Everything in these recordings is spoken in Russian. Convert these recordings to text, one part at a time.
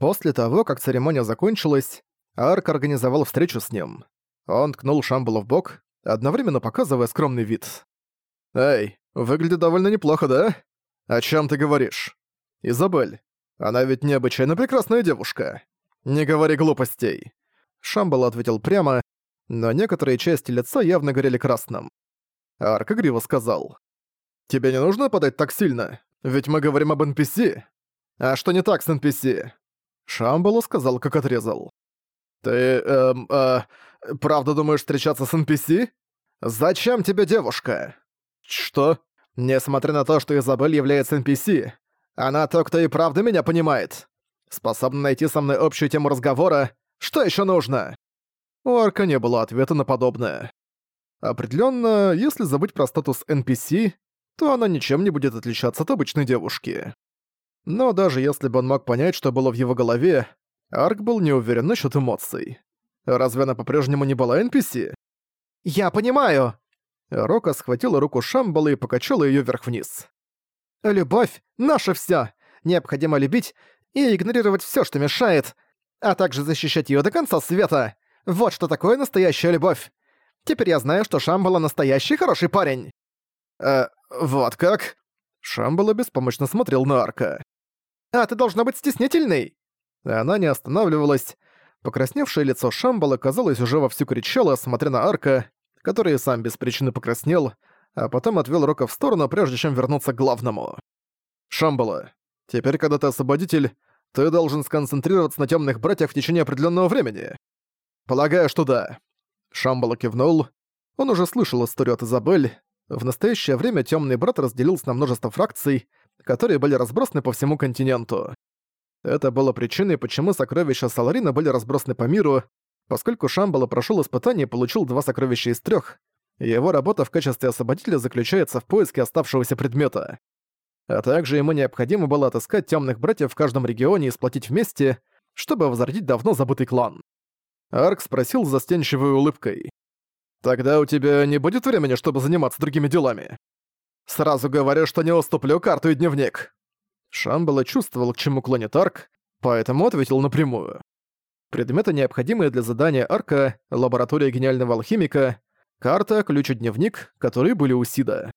После того, как церемония закончилась, Арк организовал встречу с ним. Он ткнул Шамбала в бок, одновременно показывая скромный вид. «Эй, выглядит довольно неплохо, да? О чем ты говоришь? Изабель, она ведь необычайно прекрасная девушка. Не говори глупостей». Шамбал ответил прямо, но некоторые части лица явно горели красным. Арк игриво сказал. «Тебе не нужно подать так сильно, ведь мы говорим об NPC. А что не так с NPC?» Шамбалу сказал, как отрезал. «Ты, эм, э, правда думаешь встречаться с NPC? Зачем тебе девушка?» «Что? Несмотря на то, что Изабель является NPC, она то, кто и правда меня понимает. Способна найти со мной общую тему разговора. Что еще нужно?» У Арка не было ответа на подобное. Определенно, если забыть про статус NPC, то она ничем не будет отличаться от обычной девушки. Но даже если бы он мог понять, что было в его голове, Арк был не уверен насчет эмоций. Разве она по-прежнему не была NPC? «Я понимаю!» Рока схватила руку Шамбала и покачала её вверх-вниз. «Любовь — наша вся. Необходимо любить и игнорировать всё, что мешает, а также защищать её до конца света. Вот что такое настоящая любовь. Теперь я знаю, что Шамбала настоящий хороший парень». «Э, вот как?» Шамбала беспомощно смотрел на Арка. «А ты должна быть стеснительной!» Она не останавливалась. Покрасневшее лицо Шамбала, казалось, уже вовсю кричало, смотря на Арка, который сам без причины покраснел, а потом отвел Рока в сторону, прежде чем вернуться к главному. «Шамбала, теперь, когда ты освободитель, ты должен сконцентрироваться на темных братьях в течение определенного времени». «Полагаю, что да». Шамбала кивнул. Он уже слышал историю от Изабель. В настоящее время темный брат разделился на множество фракций, которые были разбросаны по всему континенту. Это было причиной, почему сокровища Саларина были разбросаны по миру, поскольку Шамбала прошел испытание и получил два сокровища из трех. Его работа в качестве освободителя заключается в поиске оставшегося предмета. А также ему необходимо было отыскать темных братьев в каждом регионе и сплотить вместе, чтобы возродить давно забытый клан. Арк спросил застенчивой улыбкой. «Тогда у тебя не будет времени, чтобы заниматься другими делами?» «Сразу говорю, что не уступлю карту и дневник». Шамбала чувствовал, к чему клонит Арк, поэтому ответил напрямую. Предметы, необходимые для задания Арка, лаборатория гениального алхимика, карта, ключ и дневник, которые были у Сида.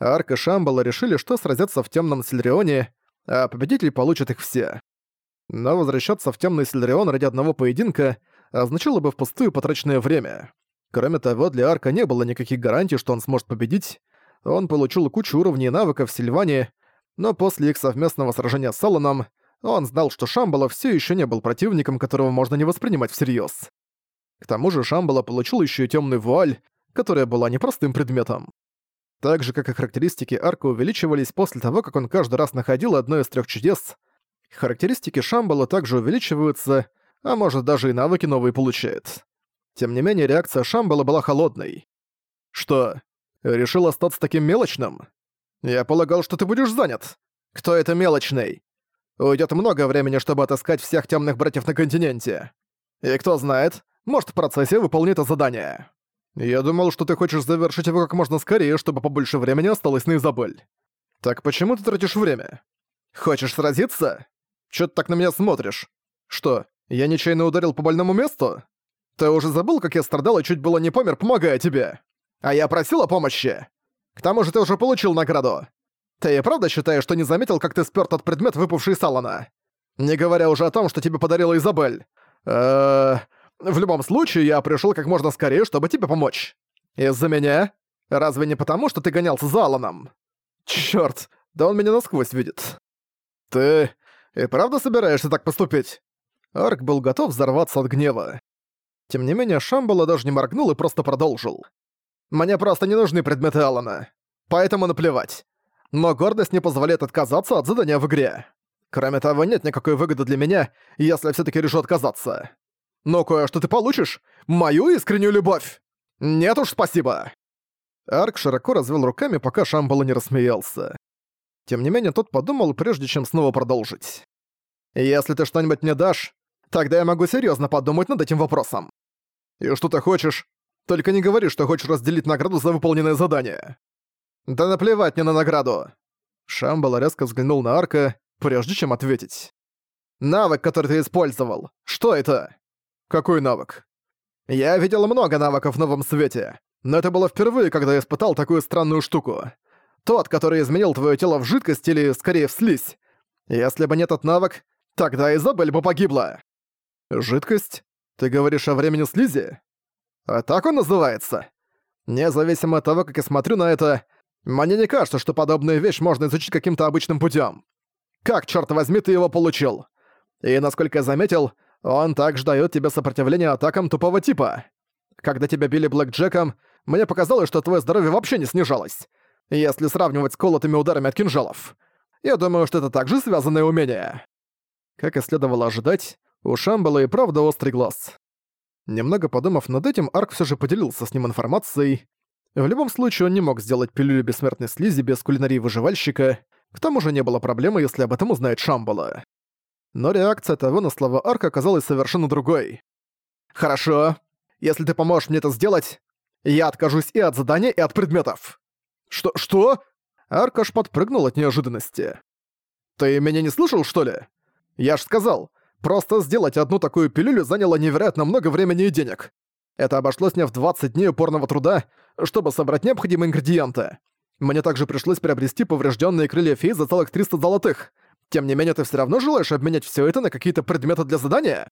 Арк и Шамбала решили, что сразятся в темном Сильрионе, а победитель получит их все. Но возвращаться в темный Сильрион ради одного поединка означало бы впустую потраченное время. Кроме того, для Арка не было никаких гарантий, что он сможет победить. Он получил кучу уровней и навыков в Сильване, но после их совместного сражения с Алланом он знал, что Шамбала все еще не был противником, которого можно не воспринимать всерьез. К тому же Шамбала получил еще и темную вуаль, которая была непростым предметом. Так же, как и характеристики арка увеличивались после того, как он каждый раз находил одно из трех чудес, характеристики Шамбала также увеличиваются, а может даже и навыки новые получает. Тем не менее, реакция Шамбала была холодной. «Что, решил остаться таким мелочным? Я полагал, что ты будешь занят. Кто это мелочный? Уйдет много времени, чтобы отыскать всех темных братьев на континенте. И кто знает, может в процессе выполнит это задание. Я думал, что ты хочешь завершить его как можно скорее, чтобы побольше времени осталось на Изабель. Так почему ты тратишь время? Хочешь сразиться? Чё ты так на меня смотришь? Что, я нечаянно ударил по больному месту? Ты уже забыл, как я страдал и чуть было не помер, помогая тебе? А я просил о помощи? К тому же ты уже получил награду. Ты и правда считаешь, что не заметил, как ты спёр тот предмет, выпавший из Алана? Не говоря уже о том, что тебе подарила Изабель. э В любом случае, я пришёл как можно скорее, чтобы тебе помочь. Из-за меня? Разве не потому, что ты гонялся за Аланом? Чёрт, да он меня насквозь видит. Ты и правда собираешься так поступить? Арк был готов взорваться от гнева. Тем не менее, Шамбала даже не моргнул и просто продолжил. «Мне просто не нужны предметы Алана. Поэтому наплевать но гордость не позволяет отказаться от задания в игре. Кроме того, нет никакой выгоды для меня, если я всё-таки решу отказаться. Но кое-что ты получишь — мою искреннюю любовь! Нет уж, спасибо!» Арк широко развел руками, пока Шамбала не рассмеялся. Тем не менее, тот подумал, прежде чем снова продолжить. «Если ты что-нибудь мне дашь, тогда я могу серьезно подумать над этим вопросом. И что ты хочешь? Только не говори, что хочешь разделить награду за выполненное задание. «Да наплевать мне на награду!» Шамбала резко взглянул на Арка, прежде чем ответить. Навык, который ты использовал. Что это? Какой навык? Я видел много навыков в новом свете, но это было впервые, когда я испытал такую странную штуку. Тот, который изменил твое тело в жидкость или, скорее, в слизь. Если бы не этот навык, тогда Изабель бы погибла. Жидкость? Ты говоришь о времени слизи? А так он называется? Независимо от того, как я смотрю на это, мне не кажется, что подобную вещь можно изучить каким-то обычным путем. Как, черт возьми, ты его получил? И, насколько я заметил, он также дает тебе сопротивление атакам тупого типа. Когда тебя били Блэк Джеком, мне показалось, что твое здоровье вообще не снижалось, если сравнивать с колотыми ударами от кинжалов. Я думаю, что это также связанное умение. Как и следовало ожидать, у Шамбала и правда острый глаз. Немного подумав над этим, Арк все же поделился с ним информацией. В любом случае, он не мог сделать пилюлю бессмертной слизи без кулинарии выживальщика, к тому же не было проблемы, если об этом узнает Шамбала. Но реакция того на слова Арка оказалась совершенно другой. «Хорошо. Если ты поможешь мне это сделать, я откажусь и от задания, и от предметов». «Что? Что?» Арк аж подпрыгнул от неожиданности. «Ты меня не слышал, что ли? Я ж сказал, просто сделать одну такую пилюлю заняло невероятно много времени и денег. Это обошлось мне в 20 дней упорного труда, чтобы собрать необходимые ингредиенты. Мне также пришлось приобрести поврежденные крылья фей за целых 300 золотых. Тем не менее, ты все равно желаешь обменять все это на какие-то предметы для задания?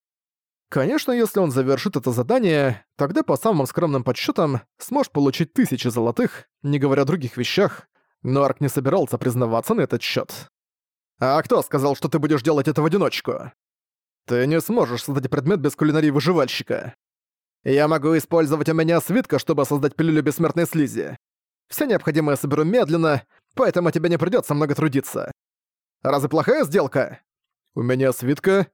Конечно, если он завершит это задание, тогда по самым скромным подсчетам сможешь получить тысячи золотых, не говоря о других вещах, но Арк не собирался признаваться на этот счет. «А кто сказал, что ты будешь делать это в одиночку?» «Ты не сможешь создать предмет без кулинарии выживальщика. Я могу использовать у меня свитка, чтобы создать пилюлю бессмертной слизи. Все необходимое соберу медленно, поэтому тебе не придётся много трудиться. Разве плохая сделка? У меня свитка.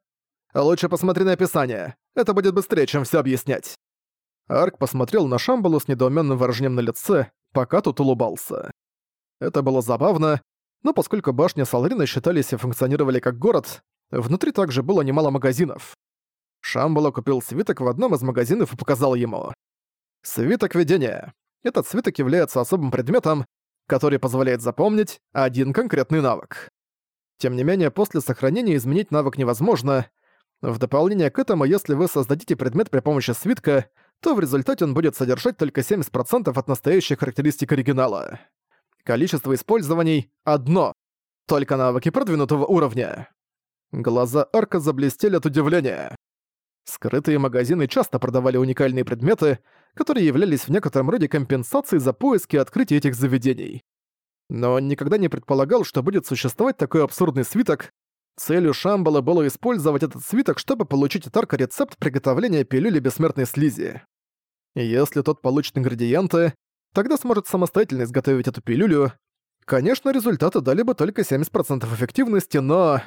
Лучше посмотри на описание. Это будет быстрее, чем всё объяснять. Арк посмотрел на Шамбалу с недоумённым выражением на лице, пока тут улыбался. Это было забавно, но поскольку башни Салрина считались и функционировали как город, внутри также было немало магазинов. Шамбала купил свиток в одном из магазинов и показал ему. Свиток видения. Этот свиток является особым предметом, который позволяет запомнить один конкретный навык. Тем не менее, после сохранения изменить навык невозможно. В дополнение к этому, если вы создадите предмет при помощи свитка, то в результате он будет содержать только 70% от настоящих характеристик оригинала. Количество использований — одно. Только навыки продвинутого уровня. Глаза Арка заблестели от удивления. Скрытые магазины часто продавали уникальные предметы, которые являлись в некотором роде компенсацией за поиски и открытие этих заведений. Но он никогда не предполагал, что будет существовать такой абсурдный свиток. Целью Шамбала было использовать этот свиток, чтобы получить от Арка рецепт приготовления пилюли бессмертной слизи. Если тот получит ингредиенты, тогда сможет самостоятельно изготовить эту пилюлю. Конечно, результаты дали бы только 70% эффективности, но...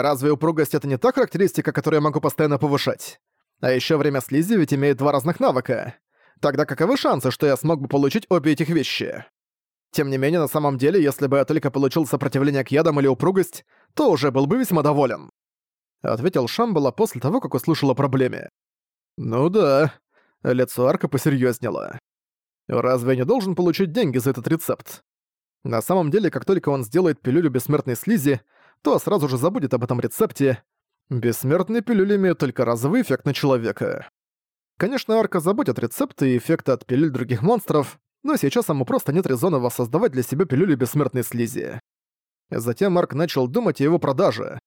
Разве упругость — это не та характеристика, которую я могу постоянно повышать? А еще время слизи ведь имеет два разных навыка. Тогда каковы шансы, что я смог бы получить обе этих вещи? Тем не менее, на самом деле, если бы я только получил сопротивление к ядам или упругость, то уже был бы весьма доволен. Ответил Шамбала после того, как услышал о проблеме. Ну да. Лицо Арка посерьезнело. Разве я не должен получить деньги за этот рецепт? На самом деле, как только он сделает пилюлю бессмертной слизи, то сразу же забудет об этом рецепте. Бессмертные пилюли имеют только разовый эффект на человека. Конечно, Арка забудет рецепты и эффекты от пилюль других монстров, но сейчас ему просто нет резона воссоздавать для себя пилюли бессмертной слизи. Затем Марк начал думать о его продаже.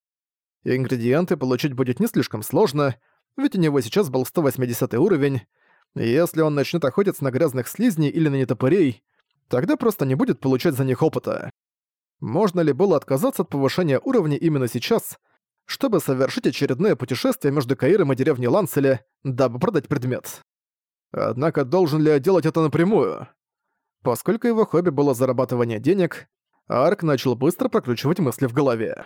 Ингредиенты получить будет не слишком сложно, ведь у него сейчас был 180 уровень, если он начнет охотиться на грязных слизней или на нетопырей, тогда просто не будет получать за них опыта. Можно ли было отказаться от повышения уровня именно сейчас, чтобы совершить очередное путешествие между Каиром и деревней Ланцеля, дабы продать предмет? Однако должен ли я делать это напрямую? Поскольку его хобби было зарабатывание денег, Арк начал быстро прокручивать мысли в голове.